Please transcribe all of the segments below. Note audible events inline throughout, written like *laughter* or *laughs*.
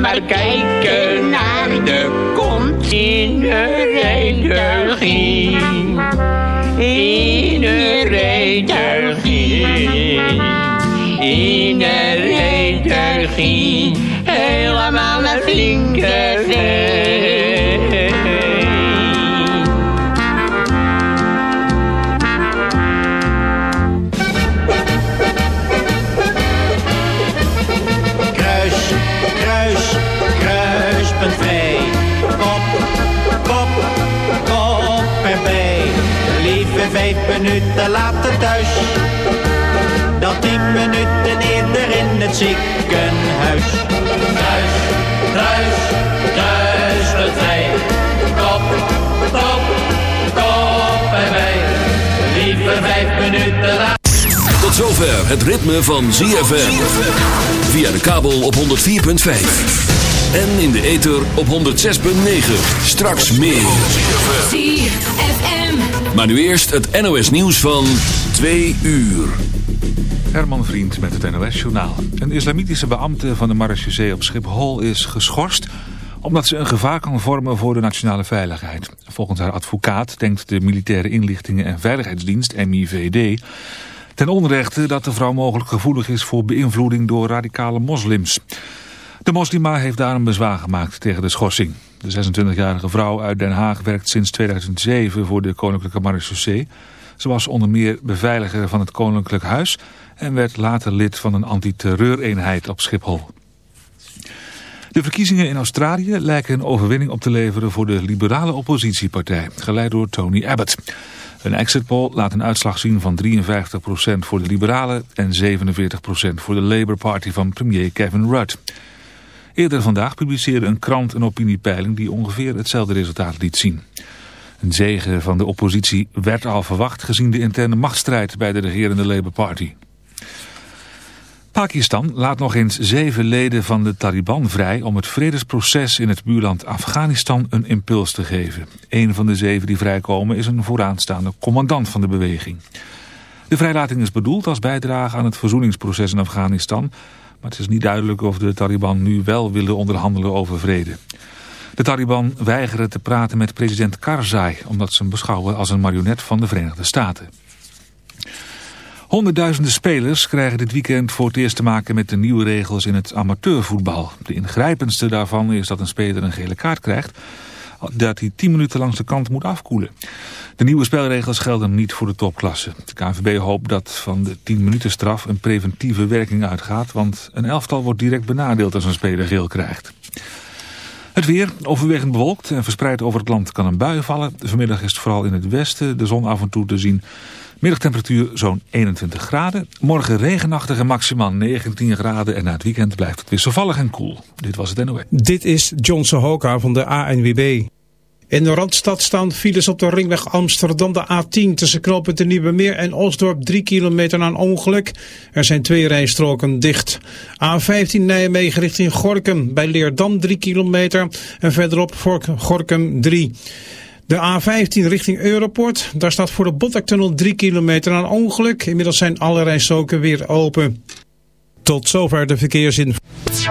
maar kijken naar de kont in de. In de redegie. In de redegie. Minuten later thuis. Dan tien minuten eerder in het ziekenhuis. Kruis, kruis, kruispunt vrij. Kop, kop, kop erbij. Lieve vijf minuten later. Tot zover het ritme van ZFM. Via de kabel op 104.5. En in de ether op 106.9. Straks meer. ZFM. Maar nu eerst het NOS nieuws van 2 uur. Herman Vriend met het NOS-journaal. Een islamitische beambte van de marechaussee op Schiphol is geschorst... omdat ze een gevaar kan vormen voor de nationale veiligheid. Volgens haar advocaat denkt de Militaire Inlichtingen en Veiligheidsdienst, MIVD... ten onrechte dat de vrouw mogelijk gevoelig is voor beïnvloeding door radicale moslims. De moslima heeft daarom bezwaar gemaakt tegen de schorsing. De 26-jarige vrouw uit Den Haag werkt sinds 2007 voor de Koninklijke Marechaussee. Ze was onder meer beveiliger van het Koninklijk Huis en werd later lid van een antiterreureenheid op Schiphol. De verkiezingen in Australië lijken een overwinning op te leveren voor de liberale oppositiepartij, geleid door Tony Abbott. Een exit poll laat een uitslag zien van 53% voor de liberalen en 47% voor de Labour Party van premier Kevin Rudd. Eerder vandaag publiceerde een krant een opiniepeiling die ongeveer hetzelfde resultaat liet zien. Een zege van de oppositie werd al verwacht gezien de interne machtsstrijd bij de regerende Labour Party. Pakistan laat nog eens zeven leden van de Taliban vrij om het vredesproces in het buurland Afghanistan een impuls te geven. Een van de zeven die vrijkomen is een vooraanstaande commandant van de beweging. De vrijlating is bedoeld als bijdrage aan het verzoeningsproces in Afghanistan, maar het is niet duidelijk of de Taliban nu wel willen onderhandelen over vrede. De Taliban weigeren te praten met president Karzai, omdat ze hem beschouwen als een marionet van de Verenigde Staten. Honderdduizenden spelers krijgen dit weekend voor het eerst te maken met de nieuwe regels in het amateurvoetbal. De ingrijpendste daarvan is dat een speler een gele kaart krijgt, dat hij 10 minuten langs de kant moet afkoelen. De nieuwe spelregels gelden niet voor de topklasse. De KNVB hoopt dat van de 10 minuten straf een preventieve werking uitgaat, want een elftal wordt direct benadeeld als een speler geel krijgt. Het weer, overwegend bewolkt en verspreid over het land kan een bui vallen. Vanmiddag is het vooral in het westen de zon af en toe te zien. Middagtemperatuur zo'n 21 graden. Morgen regenachtig en maximaal 19 graden. En na het weekend blijft het wisselvallig en koel. Dit was het NOE. Dit is John Sohoka van de ANWB. In de Randstad staan files op de ringweg Amsterdam de A10 tussen knooppunt de Nieuwe Meer en Osdorp 3 kilometer na een ongeluk. Er zijn twee rijstroken dicht. A15 Nijmegen richting Gorkum bij Leerdam 3 kilometer en verderop voor Gorkum 3. De A15 richting Europort, daar staat voor de Botlektunnel 3 kilometer een ongeluk. Inmiddels zijn alle rijstroken weer open. Tot zover de verkeersinformatie.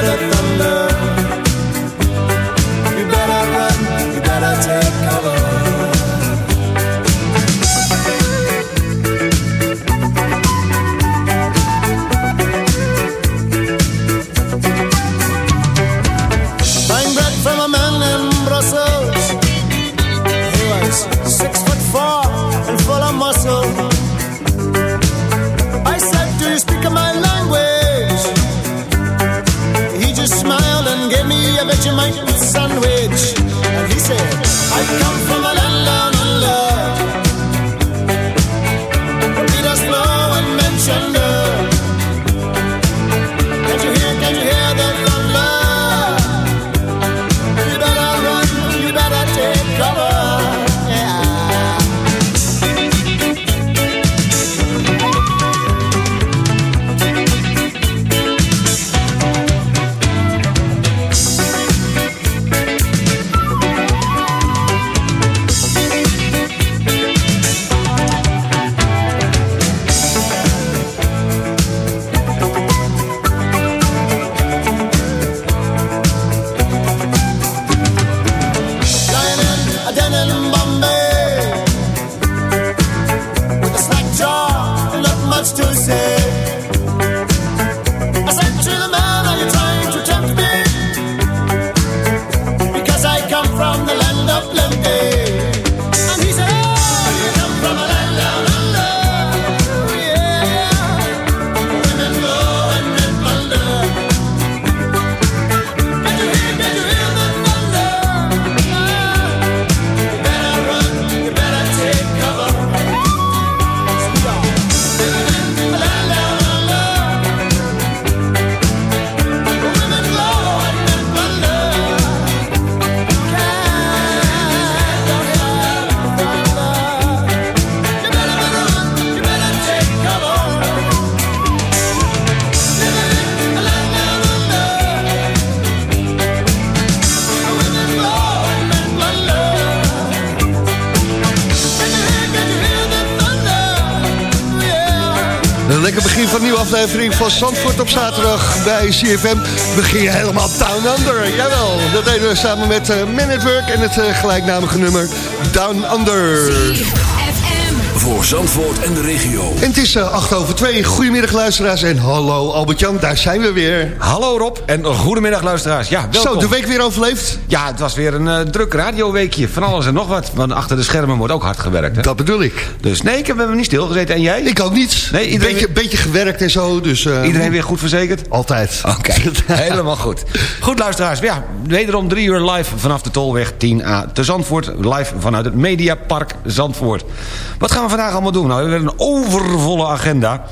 CFM. We gingen helemaal Down Under. Jawel, dat deden we samen met uh, Work en het eh, gelijknamige nummer Down Under. Voor Zandvoort en de regio. En het is eh, acht over twee. Goedemiddag luisteraars en hallo Albert-Jan, daar zijn we weer. Hallo Rob en goedemiddag luisteraars. Ja, welkom. Zo, de week weer overleefd? Ja, het was weer een eh, druk radioweekje. Van alles en nog wat. Want achter de schermen wordt ook hard gewerkt. Hè? Dat bedoel ik. Dus nee, ik heb hem niet stilgezeten. En jij? Ik ook niet. Nee, iedereen... beetje, beetje gewerkt en zo. Dus, eh, Iedereen weer goed verzekerd? Altijd. Oké, *laughs* helemaal goed. Goed luisteraars, ja, wederom drie uur live vanaf de Tolweg 10A te Zandvoort. Live vanuit het Mediapark Zandvoort. Wat gaan we vandaag allemaal doen? Nou, we hebben een overvolle agenda.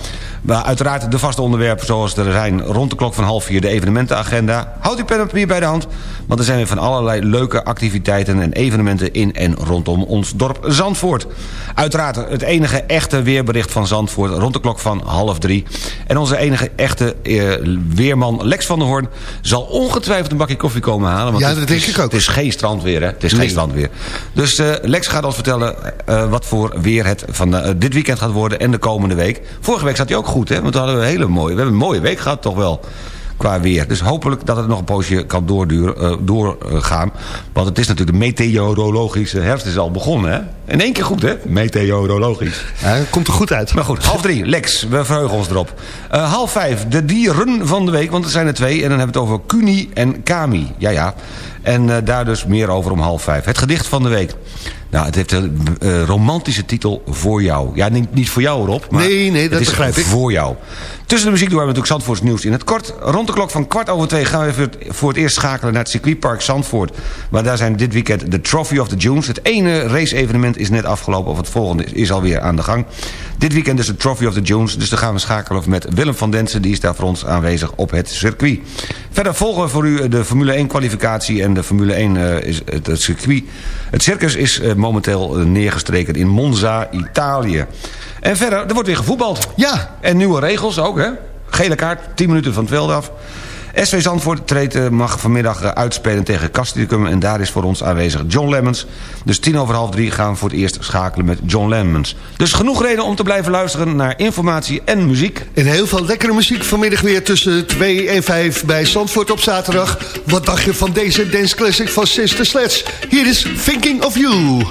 Maar uiteraard de vaste onderwerpen zoals er zijn rond de klok van half vier de evenementenagenda. Houd uw pen en papier bij de hand, want er zijn weer van allerlei leuke activiteiten en evenementen in en rondom ons dorp Zandvoort. Uiteraard het enige echte weerbericht van Zandvoort rond de klok van half drie. En onze enige echte eh, weerman Lex van der Hoorn zal ongetwijfeld een bakje koffie komen halen. Want Ja, dat denk ik ook. Het is geen strandweer, hè? Het is Nee. geen strandweer. Dus eh, Lex gaat ons vertellen eh, wat voor weer het van dit weekend gaat worden en de komende week. Vorige week zat hij ook goed, hè? Want we hadden een hele mooie, we hebben een mooie week gehad toch wel qua weer. Dus hopelijk dat het nog een poosje kan doorduren, eh, doorgaan. Want het is natuurlijk de meteorologische herfst is al begonnen, hè? In één keer goed, hè? Meteorologisch. Ja, komt er goed uit. Maar goed, half drie, Lex, we verheugen ons erop. Eh, half vijf, de dieren van de week, want er zijn er twee. En dan hebben we het over Kuni en Kami. Ja, ja. En eh, daar dus meer over om half vijf. Het gedicht van de week. Nou, het heeft een eh, romantische titel voor jou. Ja, niet, niet voor jou erop, maar Nee, nee, dat het is begrijp ik. voor jou. Tussen de muziek hebben we natuurlijk Zandvoorts nieuws in het kort. Rond de klok van kwart over twee gaan we voor het eerst schakelen naar het circuitpark Zandvoort. Maar daar zijn dit weekend de Trophy of the Dunes. Het ene race-evenement is net afgelopen, of het volgende is- alweer aan de gang. Dit weekend dus de Trophy of the Dunes. Dus dan gaan we schakelen met Willem van Densen. Die is daar voor ons aanwezig op het circuit. Verder volgen we voor u de Formule 1 kwalificatie en de Formule 1 eh, is het, het circuit. Het circus is eh, momenteel eh, neergestreken in Monza, Italië. En verder, er wordt weer gevoetbald. Ja. En nieuwe regels ook, hè? Gele kaart, 10 minuten van het veld af. SV Zandvoort treedt, eh, mag vanmiddag eh, uitspelen tegen Castricum... en daar is voor ons aanwezig John Lemmens. Dus tien over half drie gaan we voor het eerst schakelen met John Lemmens. Dus genoeg reden om te blijven luisteren naar informatie en muziek. En heel veel lekkere muziek vanmiddag weer tussen 2 en 5 bij Zandvoort op zaterdag. Wat dacht je van deze dance classic van Sister Sledge? Hier is Thinking of You.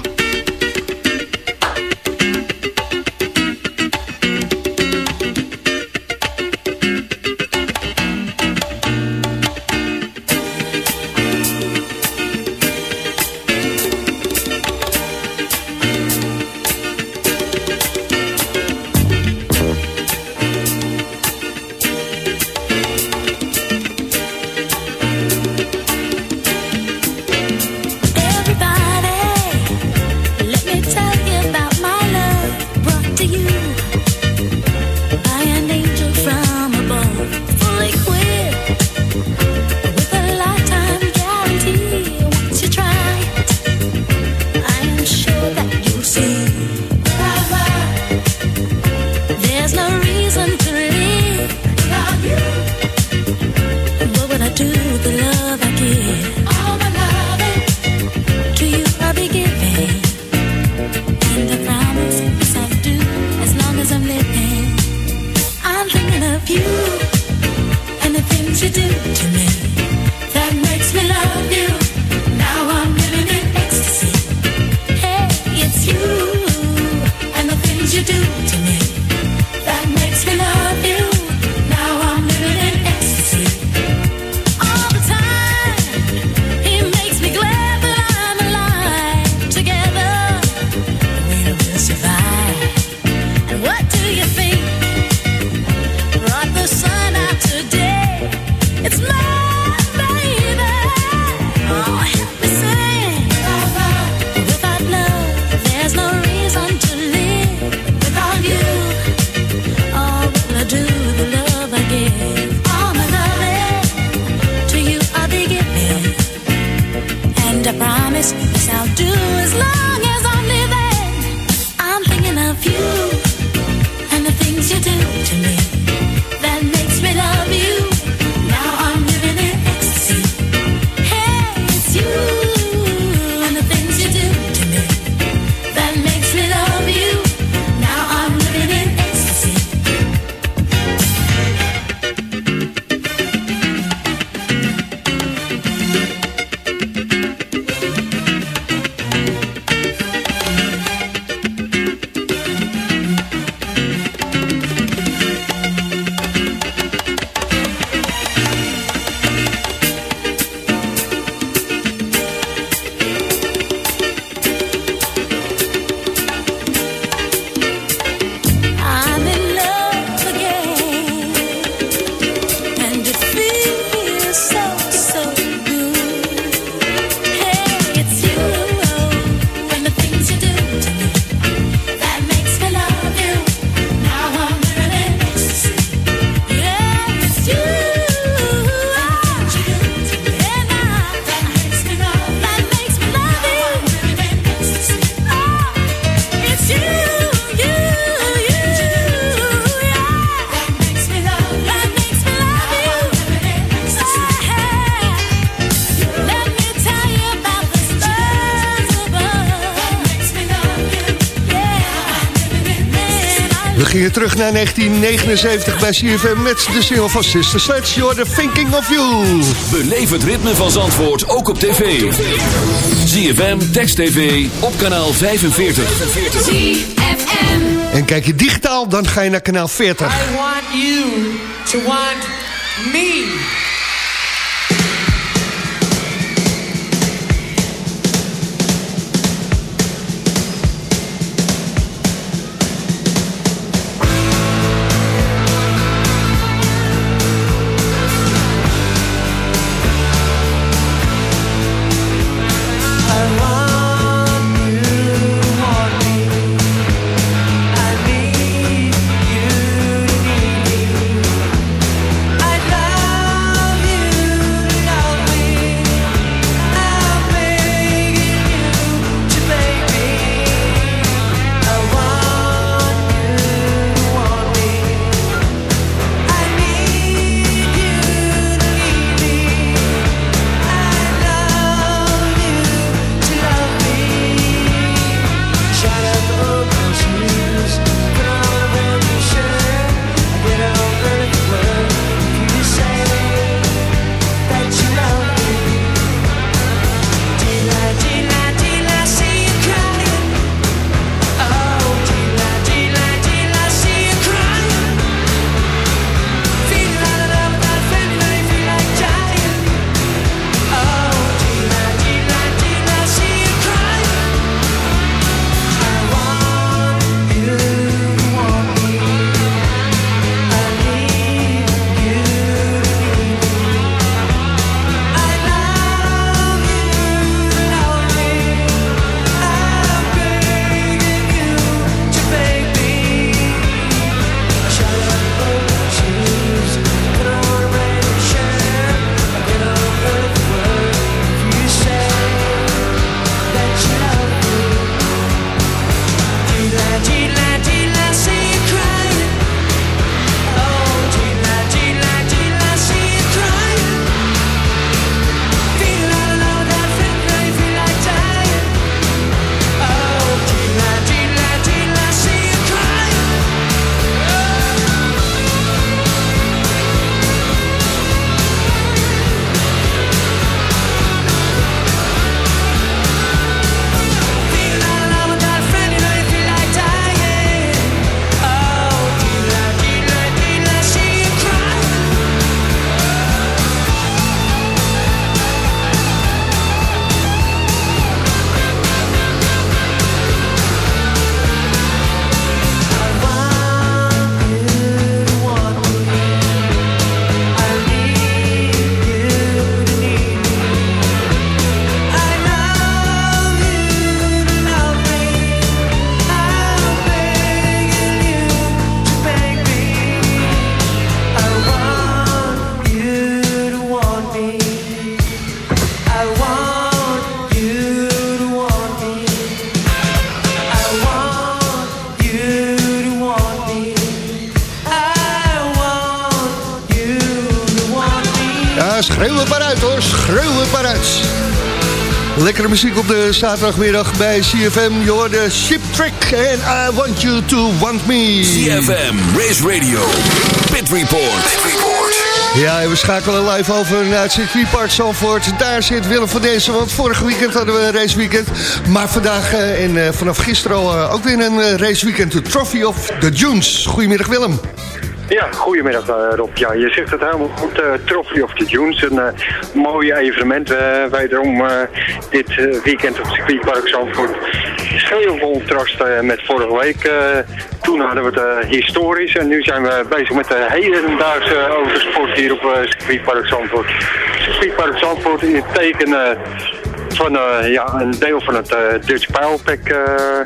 Terug naar 1979 bij CFM met de single van Sister Sledge. You're the thinking of you. Beleef het ritme van Zandvoort ook op tv. ZFM, Text TV, op kanaal 45. ZFM. En kijk je digitaal, dan ga je naar kanaal 40. I want you to want me. Ja, schreeuw het maar uit hoor, schreeuw het maar uit. Lekkere muziek op de zaterdagmiddag bij CFM. Je hoorde Ship Trick en I Want You To Want Me. CFM, Race Radio, Pit Report. Ja, en we schakelen live over naar het circuitpark Zandvoort. Daar zit Willem van Dezen, want vorig weekend hadden we een raceweekend. Maar vandaag eh, en eh, vanaf gisteren eh, ook weer een raceweekend. De Trophy of the Dunes. Goedemiddag Willem. Ja, goedemiddag eh, Rob. Ja, je zegt het helemaal goed. eh Trophy of the Dunes, een eh, mooi evenement. wederom dit weekend op circuitpark Zandvoort. Veel contrast met vorige week. toen hadden we het historisch en nu zijn we bezig met de hedendaagse autosport hier op circuitpark Zandvoort. Circuitpark Zandvoort in het teken van ja, een deel van het Dutch eh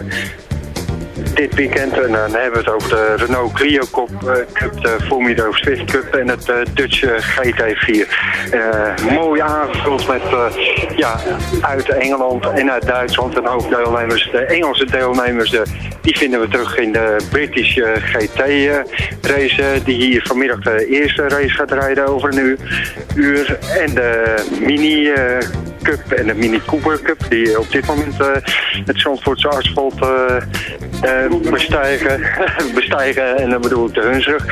dit weekend. En dan hebben we het over de Renault Clio Cup, eh, Cup de Formula Swift Cup en het eh, Dutch eh, GT4. Eh, mooi aangevuld met eh, ja, uit Engeland en uit Duitsland een hoop deelnemers. De Engelse deelnemers de, die vinden we terug in de British eh, GT eh, race eh, die hier vanmiddag de eerste race gaat rijden over een uur. En de mini eh, Cup en de Mini Cooper Cup. Die op dit moment eh, het Zandvoortse asfalt eh, eh, bestijgen, *laughs* bestijgen. En dan bedoel ik de Hunsrug.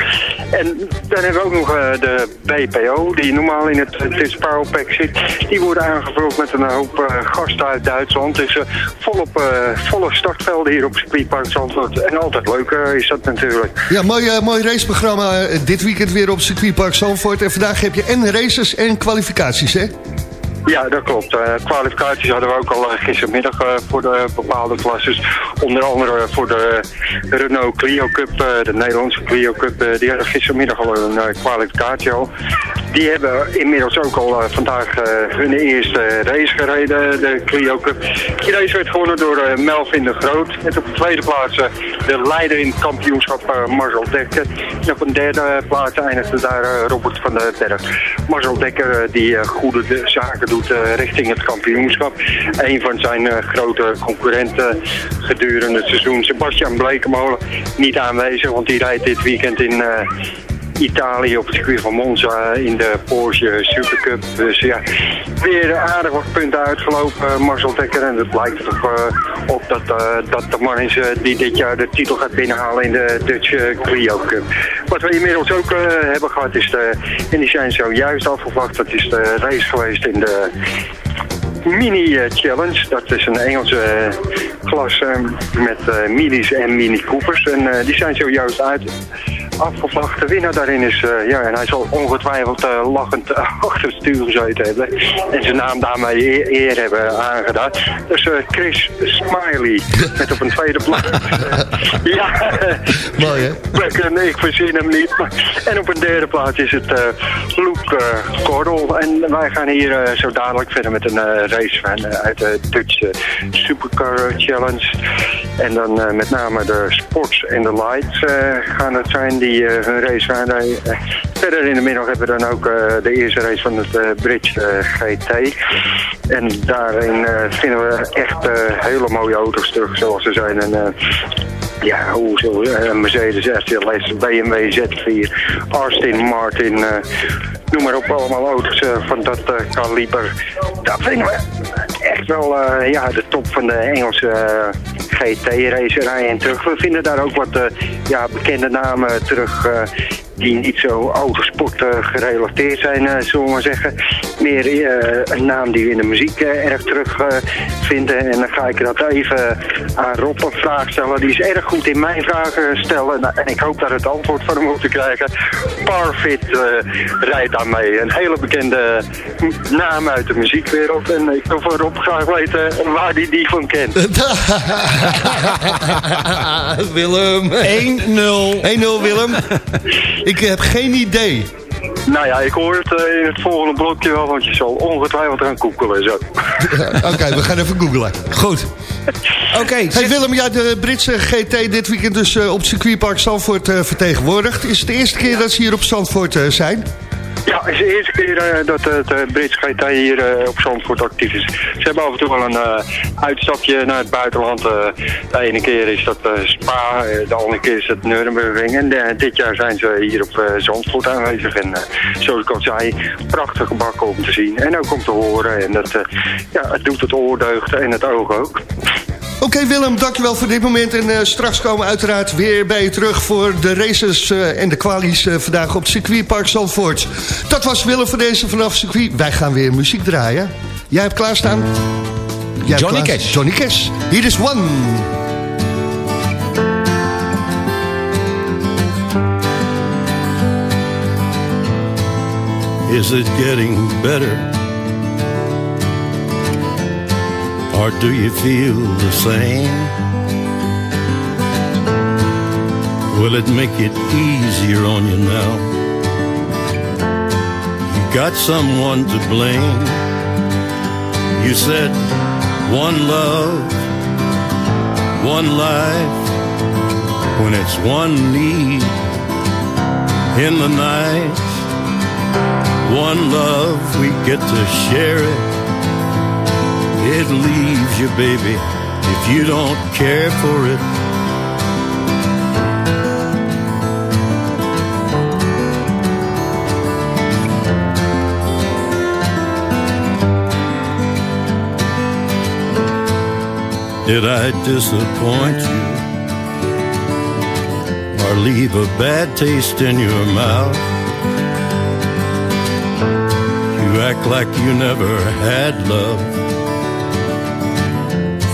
En dan hebben we ook nog de BPO, die normaal in het Brits Powerpack zit. Die worden aangevuld met een hoop gasten uit Duitsland. Dus volop, volle startvelden hier op circuitpark Zandvoort. En altijd leuk is dat natuurlijk. Ja, mooi, mooi raceprogramma dit weekend weer op circuitpark Zandvoort. En vandaag heb je en races en kwalificaties, hè? Ja, dat klopt. Eh, kwalificaties hadden we ook al eh, gistermiddag eh, voor de bepaalde klasses. Onder andere voor de Renault Clio Cup, de Nederlandse Clio Cup. die hadden gistermiddag al een kwalificatie al. Die hebben inmiddels ook al eh, vandaag eh, hun eerste race gereden, de Clio Cup. Die race werd gewonnen door eh, Melvin de Groot. Met op de tweede plaats de leider in het kampioenschap Marcel Dekker. En op een derde plaats eindigde daar Robert van den Berg. Marcel Dekker die goede de- zaken doet richting het kampioenschap. Een van zijn grote concurrenten gedurende het seizoen, Sebastian Blekemolen, niet aanwezig. Want die rijdt dit weekend in... Italië op het circuit van Monza in de Porsche Supercup. Dus ja, weer aardig wat punten uitgelopen, Marcel Dekker. En het lijkt toch eh, op dat, eh, dat de man is eh, die dit jaar de titel gaat binnenhalen in de Dutch Clio Cup. Wat we inmiddels ook hebben gehad is de, en die zijn zojuist afgevlakt, dat is de race geweest in de Mini eh, Challenge. Dat is een Engelse klasse met minis en mini Coopers. En die zijn zojuist uit afgevlacht. De winnaar daarin is, eh, ja, en hij zal ongetwijfeld eh, lachend eh, *laughs* achter het stuur gezeten hebben. En zijn naam daarmee eer, eer hebben aangedaan. Dus Chris Smiley. *laughs* Met op een tweede plaats. ja, *laughs* Mooi, hè? ik, nee, ik verzin hem niet. Maar- En op een derde plaats is het Luke Cordel. En wij gaan hier zo dadelijk verder met een race van, uit de Dutch Supercar Challenge. En dan eh, met name de Sports en de Lights eh, gaan het zijn die eh, hun race gaan rijden. Verder in de middag hebben we dan ook de eerste race van het Bridge GT. En daarin vinden we echt hele mooie auto's terug zoals ze zijn. En, ja, hoe zo, Mercedes SLS, BMW Z4, Aston Martin, noem maar op, allemaal auto's van dat eh, kaliber. Dat vinden we wel eh, ja, de top van de Engelse eh, GT-racerij en terug. We vinden daar ook wat eh, ja, bekende namen terug die zo autosport eh, gerelateerd zijn, eh, zullen we maar zeggen. Meer eh, een naam die we in de muziek eh, erg terug eh, vinden. En dan ga ik dat even aan Rob een vraag stellen. Die is erg goed in mijn vragen stellen. Nou, en ik hoop daar het antwoord van hem op te krijgen. Parfit eh, rijdt aan mee. Een hele bekende naam uit de muziekwereld. En ik wil van Rob graag weten waar hij die van kent. *laughs* Willem. 1-0. 1-0 Willem. Ik heb geen idee. Nou ja, ik hoor het eh, in het volgende blokje wel, want je zal ongetwijfeld gaan koekelen zo. *laughs* Oké, we gaan even googlen. Goed. *laughs* Oké. Hey Willem, ja, de Britse GT dit weekend dus eh, op circuitpark Zandvoort eh, vertegenwoordigd. Is het de eerste keer dat ze hier op Zandvoort zijn? Ja, het is de eerste keer eh, dat het uh, Brits GT hier eh, op Zandvoort actief is. Ze hebben af en toe wel een uitstapje naar het buitenland. de ene keer is dat Spa, de andere keer is het Nürburgring. En dit jaar zijn ze hier op Zandvoort aanwezig. En zoals ik al zei, prachtige bakken om te zien en ook om te horen. En dat, ja, het doet het oor deugd en het oog ook. Oké Willem, dankjewel voor dit moment. En eh, straks komen we uiteraard weer bij je terug voor de races eh, en de kwalies eh, vandaag op circuitpark Zandvoort. Dat was Willem voor deze vanaf circuit. Wij gaan weer muziek draaien. Jij hebt klaarstaan? Jij hebt Johnny klaar- Cash. Johnny Cash. Hier is One. Is it getting better? Or do you feel the same? Will it make it easier on you now? You got someone to blame. You said one love, one life, when it's one need in the night. One love, we get to share it. It leaves you, baby, if you don't care for it. Did I disappoint you? Or leave a bad taste in your mouth? You act like you never had love.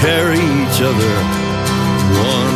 carry each other one.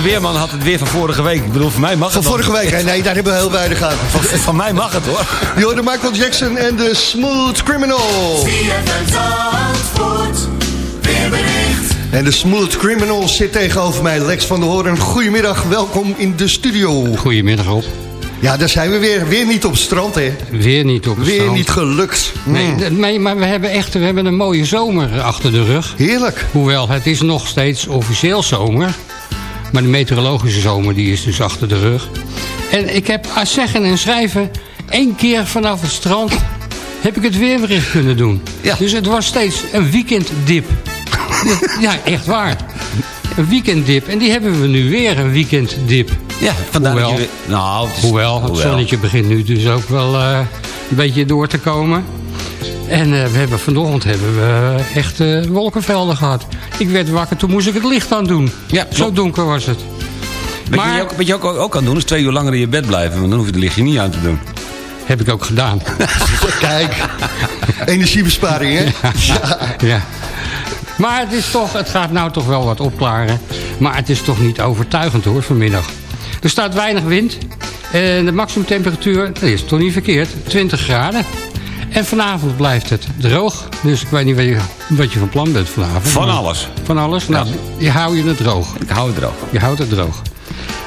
Onze weerman had het weer van vorige week. Ik bedoel, voor mij mag Van het vorige dan. week, nee, daar hebben we heel weinig aan. Van, van mij mag het hoor. Je hoorde Michael Jackson en de Smooth Criminal. En de Smooth Criminal zit tegenover mij, Lex van der Hoorn. Goedemiddag, welkom in de studio. Goedemiddag Rob. Ja, daar zijn we weer. Weer niet op het strand, hè? Weer niet op het Weer strand. niet gelukt. Nee, Mm. d- nee, maar we hebben echt we hebben een mooie zomer achter de rug. Heerlijk. Hoewel, het is nog steeds officieel zomer. Maar de meteorologische zomer die is dus achter de rug. En ik heb aan zeggen en schrijven... één keer vanaf het strand heb ik het weerbericht kunnen doen. Dus het was steeds een weekenddip. ja, echt waar. Een weekenddip. En die hebben we nu weer, een weekenddip. Ja, vandaar dat hoewel, je Nou, het is- hoewel, het hoewel. zonnetje begint nu dus ook wel eh, een beetje door te komen. En eh, we hebben vanochtend hebben we echt eh, wolkenvelden gehad. Ik werd wakker, toen moest ik het licht aan doen. Ja, Zo klopt. donker was het. Wat Maar- je, ook, wat je ook, ook kan doen, is twee uur langer in je bed blijven. Want dan hoef je het lichtje niet aan te doen. Heb ik ook gedaan. *laughs* Kijk, energiebesparing, hè? *laughs* Ja. Maar het, is toch, het gaat nou toch wel wat opklaren. Maar het is toch niet overtuigend hoor vanmiddag. Er staat weinig wind. En de maximumtemperatuur, dat is toch niet verkeerd, 20 graden. En vanavond blijft het droog. Dus ik weet niet wat je, wat je van plan bent vanavond. Van alles. Van alles? Nou, je hou je het droog. Ik hou het droog. Je houdt het droog.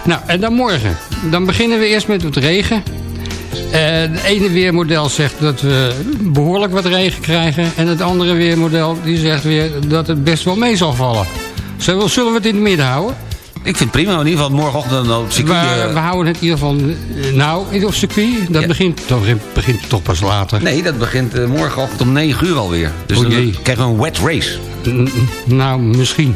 Nou, en dan morgen. Dan beginnen we eerst met wat regen. Eh de ene weermodel zegt dat we behoorlijk wat regen krijgen. En het andere weermodel die zegt weer dat het best wel mee zal vallen. Zullen we het in het midden houden? Ik vind het prima. In ieder geval morgenochtend op circuit. We, eh, we houden het in ieder geval... eh, Nou, in het circuit, dat Ja. begint, dat begint, toch pas later. Nee, dat begint eh, morgenochtend om 9 uur alweer. Dus Oh dan krijgen we een wet race. N- Nou, misschien.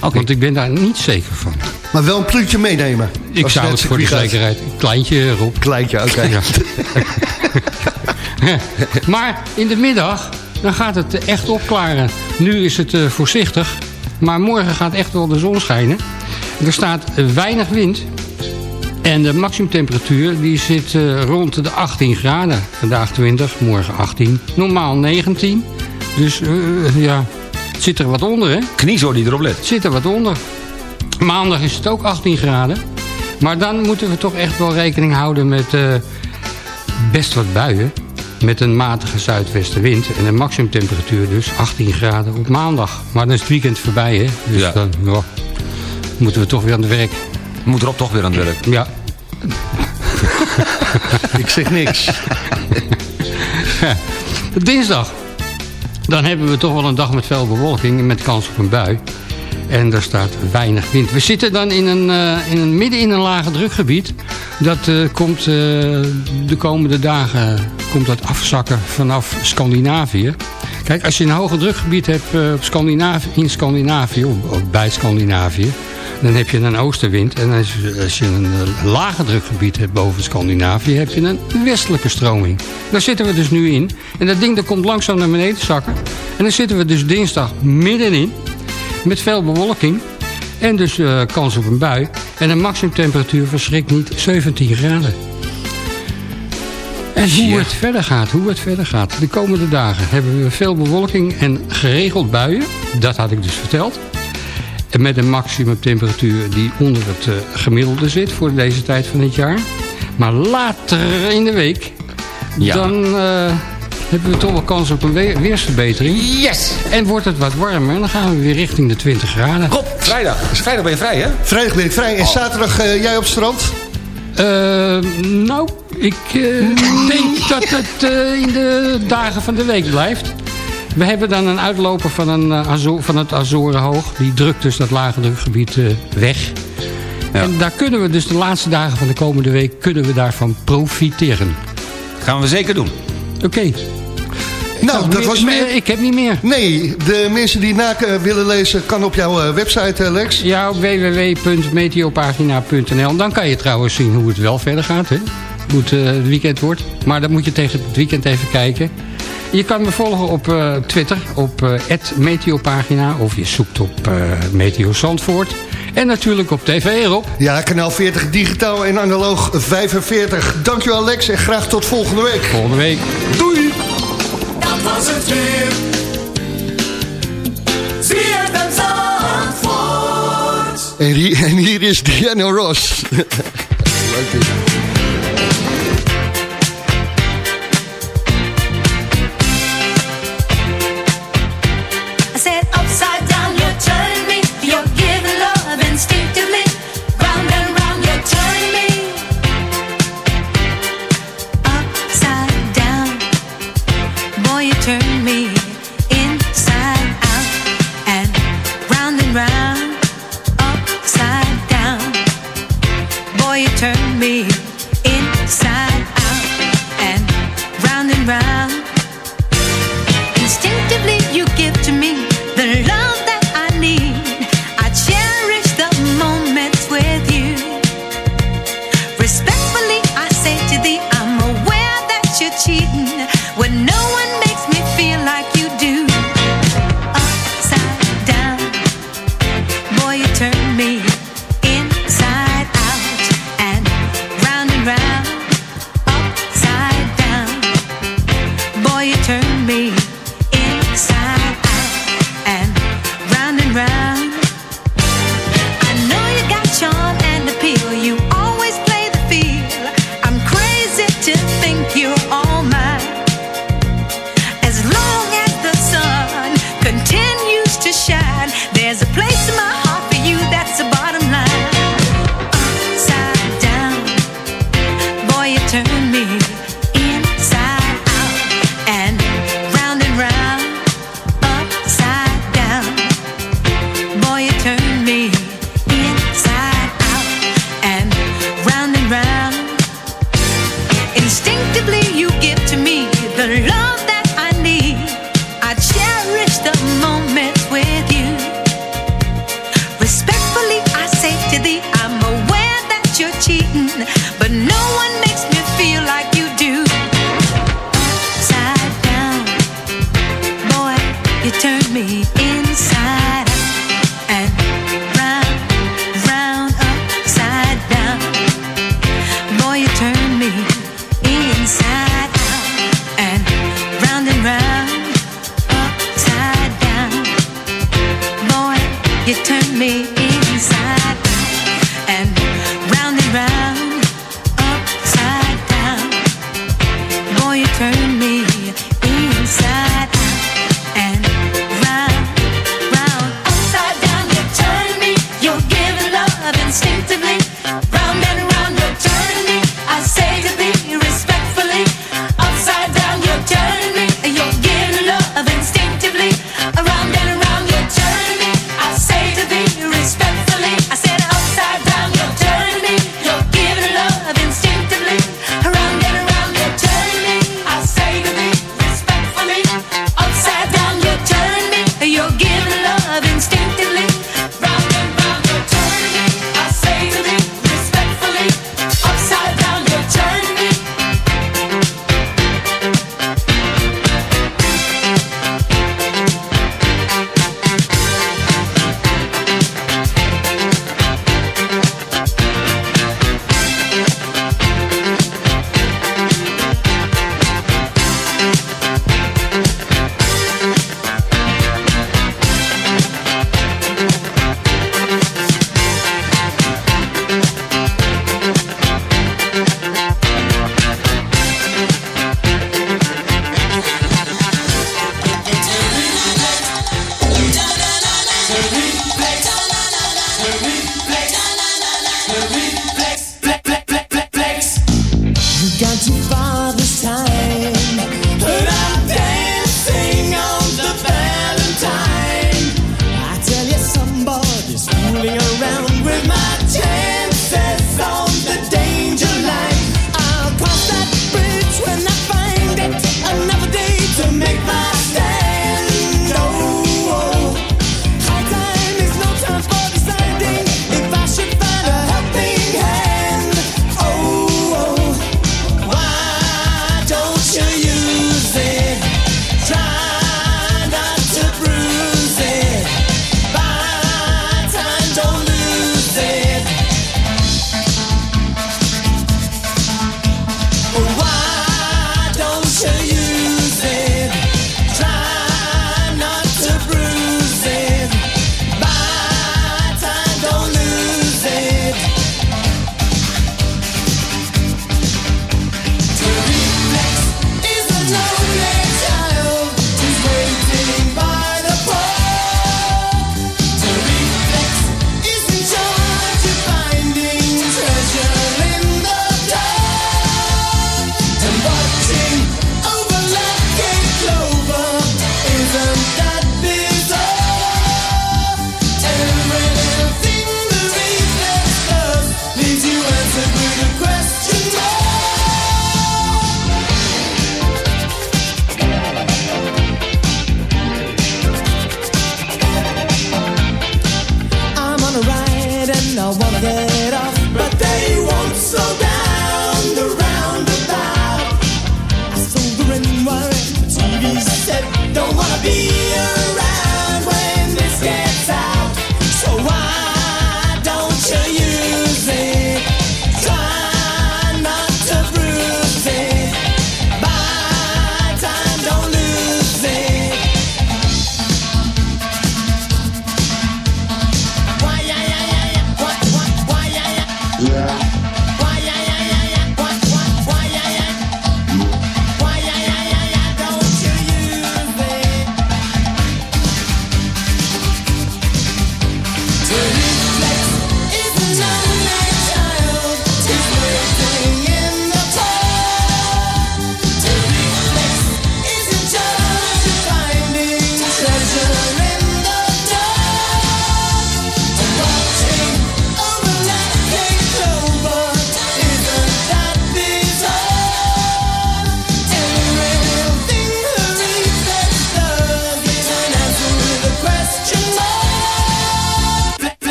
Want ik ben daar niet zeker van. Maar wel een pluutje meenemen. Ik zou het voor de zekerheid... Een kleintje, Rob. Kleintje, oké. Ja. *laughs* *laughs* maar in de middag, dan gaat het echt opklaren. Nu is het eh, voorzichtig, maar morgen gaat echt wel de zon schijnen. Er staat eh, weinig wind. En de maximumtemperatuur die zit eh, rond de 18 graden. Vandaag 20, morgen 18. Normaal 19. Dus eh, ja, het zit er wat onder hè. Kniezoor die erop let. Het zit er wat onder. Maandag is het ook 18 graden. Maar dan moeten we toch echt wel rekening houden met eh, best wat buien. Met een matige zuidwestenwind. En een maximumtemperatuur dus 18 graden op maandag. Maar dan is het weekend voorbij hè. Dus Ja. dan ja, moeten we toch weer aan het werk. Moet erop toch weer aan het werk. Ja. *laughs* Ik zeg niks. *laughs* Dinsdag. Dan hebben we toch wel een dag met veel bewolking en met kans op een bui. En er staat weinig wind. We zitten dan in een, eh, in een, midden in een lage drukgebied. Dat eh, komt eh, de komende dagen komt dat afzakken vanaf Scandinavië. Kijk, als je een hoge drukgebied hebt eh, op Scandinavië, in Scandinavië, of, of bij Scandinavië... dan heb je een oostenwind. En als, je- als je een eh, lage drukgebied hebt boven Scandinavië... heb je een westelijke stroming. Daar zitten we dus nu in. En dat ding dat komt langzaam naar beneden zakken. En dan zitten we dus dinsdag middenin met veel bewolking. En dus eh, kans op een bui. En een maximumtemperatuur verschrikt niet 17 graden. En hoe het verder gaat, hoe het verder gaat. De komende dagen hebben we veel bewolking en geregeld buien. Dat had ik dus verteld. En met een maximumtemperatuur die onder het eh, gemiddelde zit voor deze tijd van het jaar. Maar later in de week, Ja. dan eh, hebben we toch wel kans op een we- weersverbetering. Yes! En wordt het wat warmer en dan gaan we weer richting de 20 graden. Rob, vrijdag. Vrijdag ben je vrij, hè? Vrijdag ben ik vrij. Oh. En zaterdag eh, jij op het strand? Nou, ik eh, denk dat het eh, in de dagen van de week blijft. We hebben dan een uitloper van, een, eh, van het Azorenhoog. Die drukt dus dat lage drukgebied eh, weg. En daar kunnen we dus de laatste dagen van de komende week... kunnen we daarvan profiteren. Gaan we zeker doen. Oké. Nou, dat was meer. Ik heb niet meer. Nee, de mensen die na eh, willen lezen, kan op jouw eh, website, Lex. Ja, op www.meteopagina.nl. Dan kan je trouwens zien hoe het wel verder gaat. Hè? Hoe het, eh, het weekend wordt. Maar dan moet je tegen het weekend even kijken. Je kan me volgen op eh, Twitter, op eh @meteopagina of je zoekt op eh Meteo Zandvoort. En natuurlijk op tv erop. Ja, kanaal 40 digitaal en analoog 45. Dankjewel Lex en graag tot volgende week. Volgende week. Doei! Dat was het weer. Zie het en Zandvoort. En hier, en hier is Diana Ross. *laughs* Leuk dit.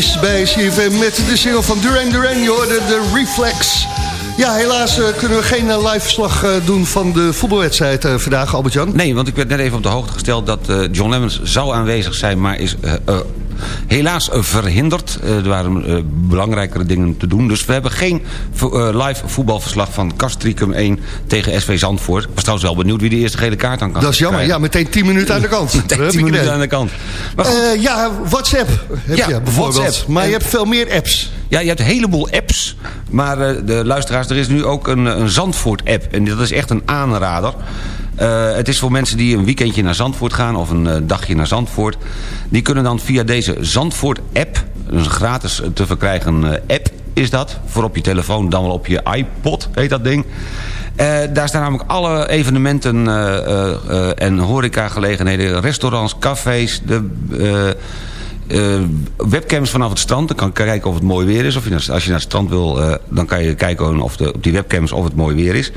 To the 80s bij CFM met de single van Duran Duran. Je hoorde de Reflex. Ja, helaas eh, kunnen we geen eh, live verslag eh, doen van de voetbalwedstrijd vandaag, Albert-Jan. Nee, want ik werd net even op de hoogte gesteld dat John Lemmens zou aanwezig zijn... maar is helaas verhinderd. Eh, er waren eh, belangrijkere dingen te doen. Dus we hebben geen eh, live voetbalverslag van Castricum 1 tegen SV Zandvoort. Ik was trouwens wel benieuwd wie de eerste gele kaart aan kan Dat is jammer. Ja, meteen 10 minuten aan de kant. *laughs* Meteen Hup, 10 minuten aan de kant. Maar ja, WhatsApp heb Ja, je bijvoorbeeld. WhatsApp. Maar je hebt veel meer apps. Ja, je hebt een heleboel apps. Maar eh, de luisteraars, er is nu ook een, een Zandvoort-app. En dat is echt een aanrader. Eh, het is voor mensen die een weekendje naar Zandvoort gaan... of een eh, dagje naar Zandvoort. Die kunnen dan via deze Zandvoort-app... een gratis te verkrijgen eh, app is dat. Voor op je telefoon, dan wel op je iPod, heet dat ding. Eh, daar staan namelijk alle evenementen eh, eh, eh, en horecagelegenheden... restaurants, cafés, de... eh, webcams vanaf het strand. Dan kan je kijken of het mooi weer is. Of je, als je naar het strand wil, eh, dan kan je kijken of de, op die webcams of het mooi weer is.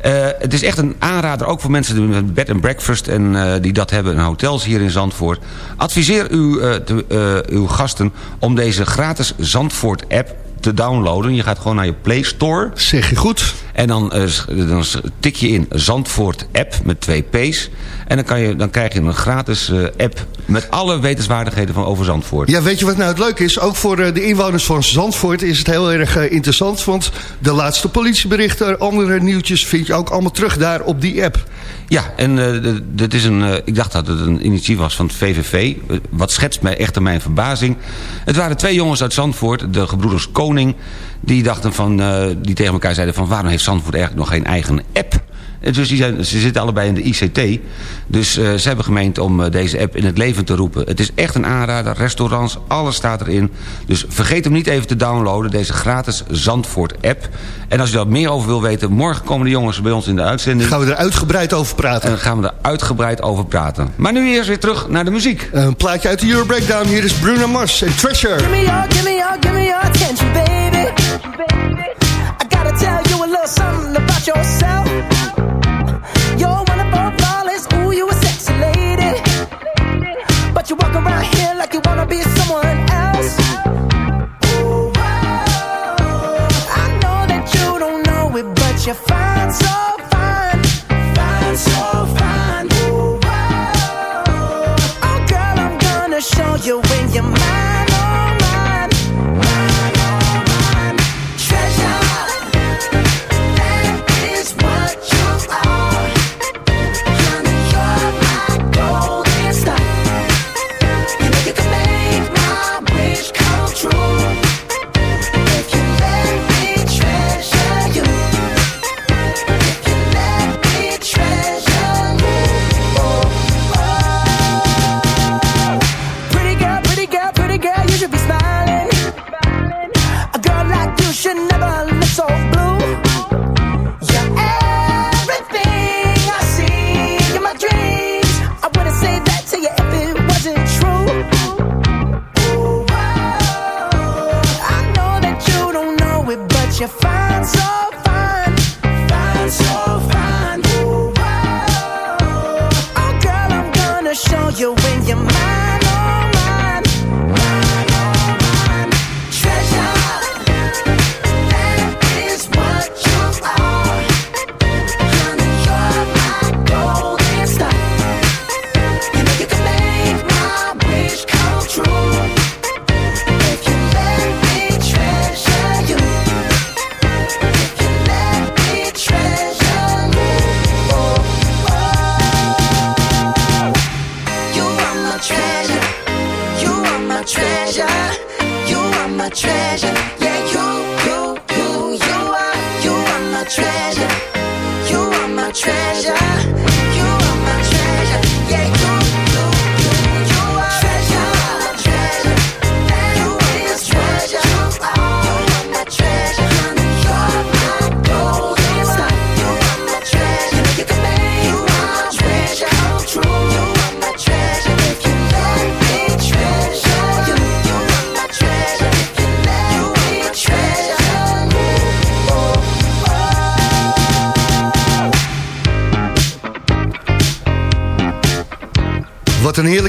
Eh, het is echt een aanrader, ook voor mensen met bed and breakfast... en die dat hebben in hotels hier in Zandvoort. Adviseer uw, te- uw gasten om deze gratis Zandvoort-app te downloaden. Je gaat gewoon naar je Play Store. Zeg je goed. En dan, eh, dan tik je in Zandvoort app met twee P's. En dan, kan je, dan krijg je een gratis eh, app met alle wetenswaardigheden van over Zandvoort. Ja, weet je wat nou het leuke is? Ook voor eh, de inwoners van Zandvoort is het heel erg interessant. Want de laatste politieberichten, andere nieuwtjes... vind je ook allemaal terug daar op die app. Ja, en eh, d- dit is een, ik dacht dat het een initiatief was van het VVV. Wat schetst mij echt aan mijn verbazing. Het waren twee jongens uit Zandvoort, de gebroeders Koning... die, dachten van, eh, die tegen elkaar zeiden van... waarom heeft Zandvoort eigenlijk nog geen eigen app? En dus die zijn, ze zitten allebei in de ICT. Dus eh, ze hebben gemeend om eh, deze app in het leven te roepen. Het is echt een aanrader. Restaurants, alles staat erin. Dus vergeet hem niet even te downloaden. Deze gratis Zandvoort-app. En als je daar meer over wil weten... morgen komen de jongens bij ons in de uitzending. Gaan we er uitgebreid over praten. En dan gaan we er uitgebreid over praten. Maar nu eerst weer terug naar de muziek. Een plaatje uit de Euro Breakdown. Hier is Bruno Mars en Treasure. Give me your, give me your,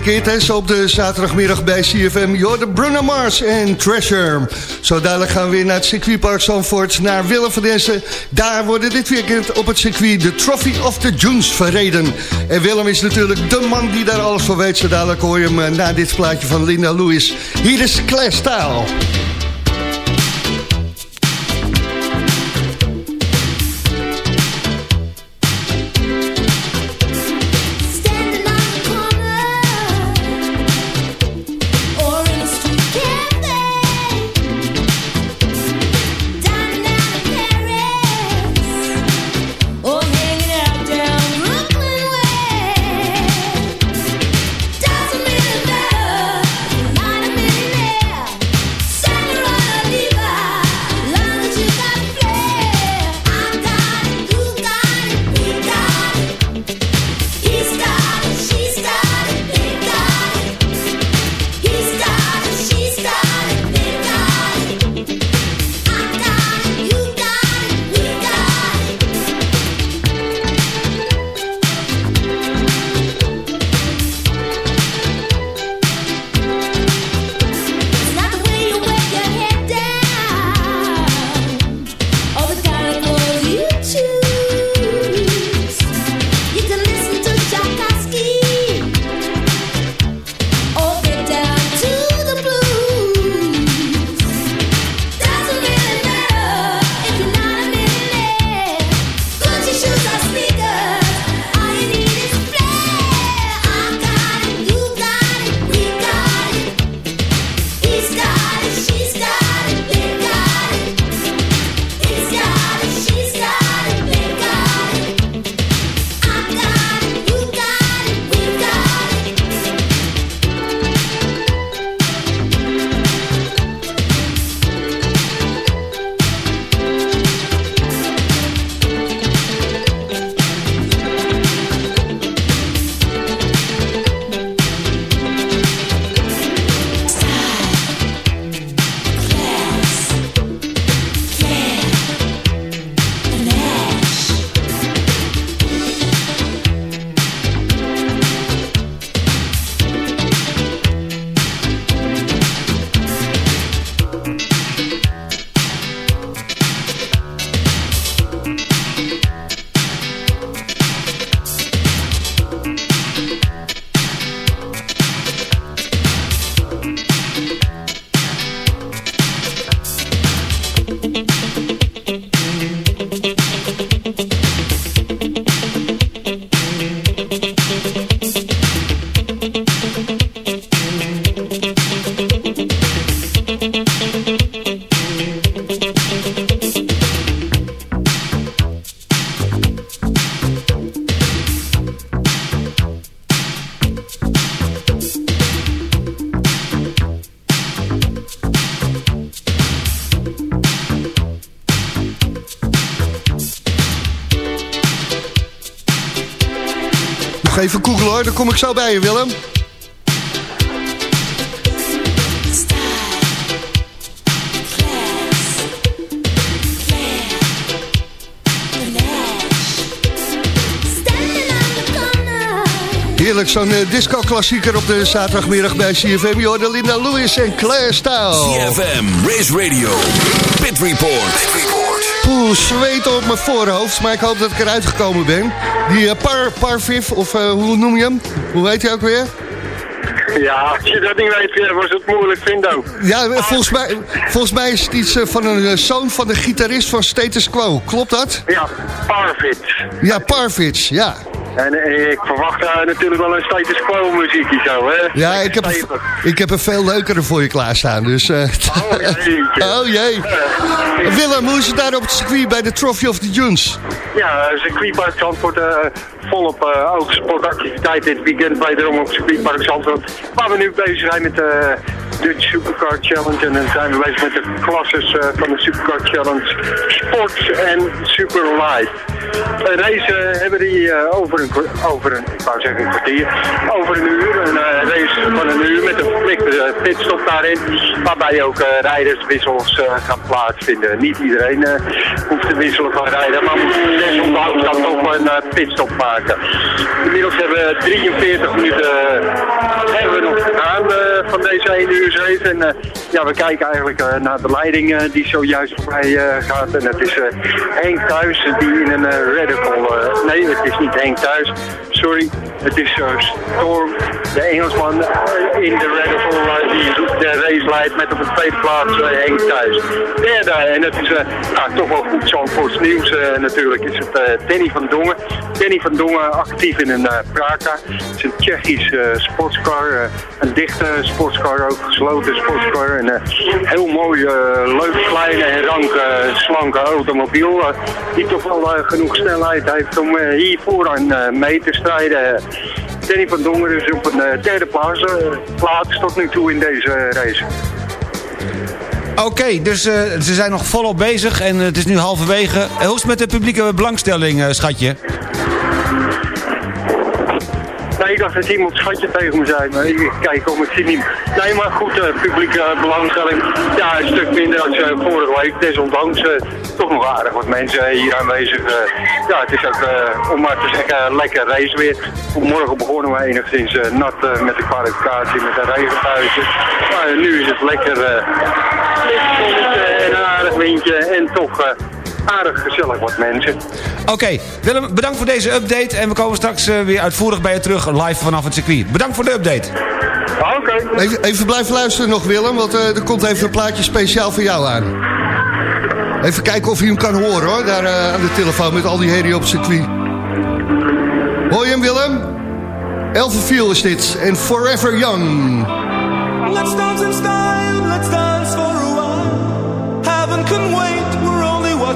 Hit is op de zaterdagmiddag bij CFM. Jorde Bruno Mars en Treasure. Zo dadelijk gaan we weer naar het circuitpark Zandvoort, naar Willem van Dessen. Daar worden dit weekend op het circuit de Trophy of the Dunes verreden. En Willem is natuurlijk de man die daar alles van weet. Zo dadelijk hoor je hem eh, na dit plaatje van Linda Lewis. Hier is Claire Style. Kom ik zo bij je, Willem. Heerlijk, zo'n uh, disco-klassieker op de zaterdagmiddag bij CFM. Je Linda Lewis en Claire Style. CFM, Race Radio, Pit Report. Poeh, zweet op mijn voorhoofd, maar ik hoop dat ik eruit gekomen ben. Die uh, par, Parviv, of uh, hoe noem je hem? Hoe heet hij ook weer? Ja, als je dat niet weet, was het moeilijk vinden ook. Ja, volgens mij, volgens mij is het iets van een zoon van de gitarist van Status Quo. Klopt dat? Ja, Parvit. Ja, Parvits, ja. En ik verwacht uh, natuurlijk wel een status quo muziekje zo, hè? Ja, ik heb, ik heb een veel leukere voor je klaarstaan, dus... Uh, *laughs* oh, jee. oh jee. Willem, hoe is het daar op het circuit bij de Trophy of the Dunes? Ja, circuitpark Zandvoort uh, volop ook sportactiviteit dit weekend wederom op circuitpark Zandvoort. Waar we nu bezig zijn met de Dutch Supercar Challenge. En dan zijn we bezig met de klasses van de Supercar Challenge Sports en Super Light. Een race hebben die over een, over een, ik wou zeggen een kwartier, over een uur. Een race van een uur met een verplichte pitstop daarin. Waarbij ook rijderswissels gaan plaatsvinden. Niet iedereen hoeft te wisselen van rijden, maar moet zes op de kan toch een pitstop maken. Inmiddels hebben we 43 minuten is 1 uur 7 en eh, ja, we kijken eigenlijk eh, naar de leiding eh, die zojuist voorbij gaat. En het is Henk Thuis die in een eh, nee, het is niet Henk Thuis, sorry. Het is eh, Storm, de Engelsman eh, in de Red Bull eh, die de race leidt met op de tweede plaats eh, Henk Thuis. Derde, en het is eh, toch wel goed Zandvoorts nieuws eh, natuurlijk, is het eh, Danny van Dongen. Danny van Dongen actief in een uh, Praka. Het is een Tsjechisch eh, sportscar, eh, een dichte sportscar, ook gesloten sportscar. Eh, heel mooi, eh, leuk, kleine en rank, eh, slanke automobiel. eh, die toch wel eh, genoeg snelheid heeft om eh, hier vooraan eh, mee te Danny van Dongen is op een eh, derde plaats, eh, plaats tot nu toe in deze eh, race. Oké, dus ze zijn nog volop bezig en het is nu halverwege. Hoe is het met de publieke belangstelling, schatje? Dacht dat iemand schatje tegen me zei, maar ik kijk om, ik zie niet. Nee, maar goed, eh, publieke belangstelling. Ja, een stuk minder dan eh, vorige week. Desondanks eh, toch nog aardig wat mensen hier aanwezig. eh. ja, het is ook, eh, om maar te zeggen, lekker race weer. Morgen begonnen we enigszins eh, nat eh, met de kwalificatie, met een regenbuitje. Maar eh, nu is het lekker eh, en een aardig windje en toch... Aardig gezellig wat mensen. Oké, Willem, bedankt voor deze update en we komen straks eh, weer uitvoerig bij je terug live vanaf het circuit. Bedankt voor de update. Oké. Even, even blijven luisteren nog, Willem, want eh, er komt even een plaatje speciaal voor jou aan. Even kijken of je hem kan horen, hoor, daar eh, aan de telefoon met al die herrie op het circuit. Hoor je hem, Willem? Elfenviel is dit, en Forever Young. Let's dance in style, let's dance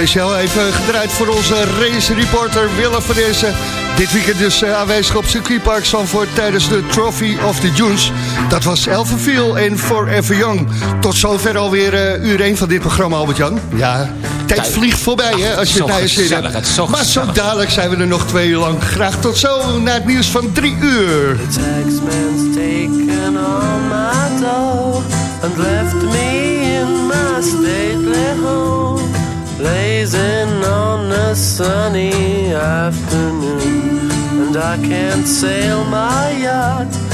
Speciaal even gedraaid voor onze race reporter Willem van Dessen. dit weekend dus uh, aanwezig op circuitpark Zandvoort tijdens de Trophy of the Dunes. Dat was Elvenviel en Forever Young. Tot zover alweer uh, uur 1 van dit programma, Albert-Jan. Ja, tijd vliegt voorbij hè, als je het naar je zin hebt. Maar zo dadelijk zijn we er nog twee uur lang. Graag tot zo naar het nieuws van drie uur. And left me in my stately home. Blazing on a sunny afternoon And I can't sail my yacht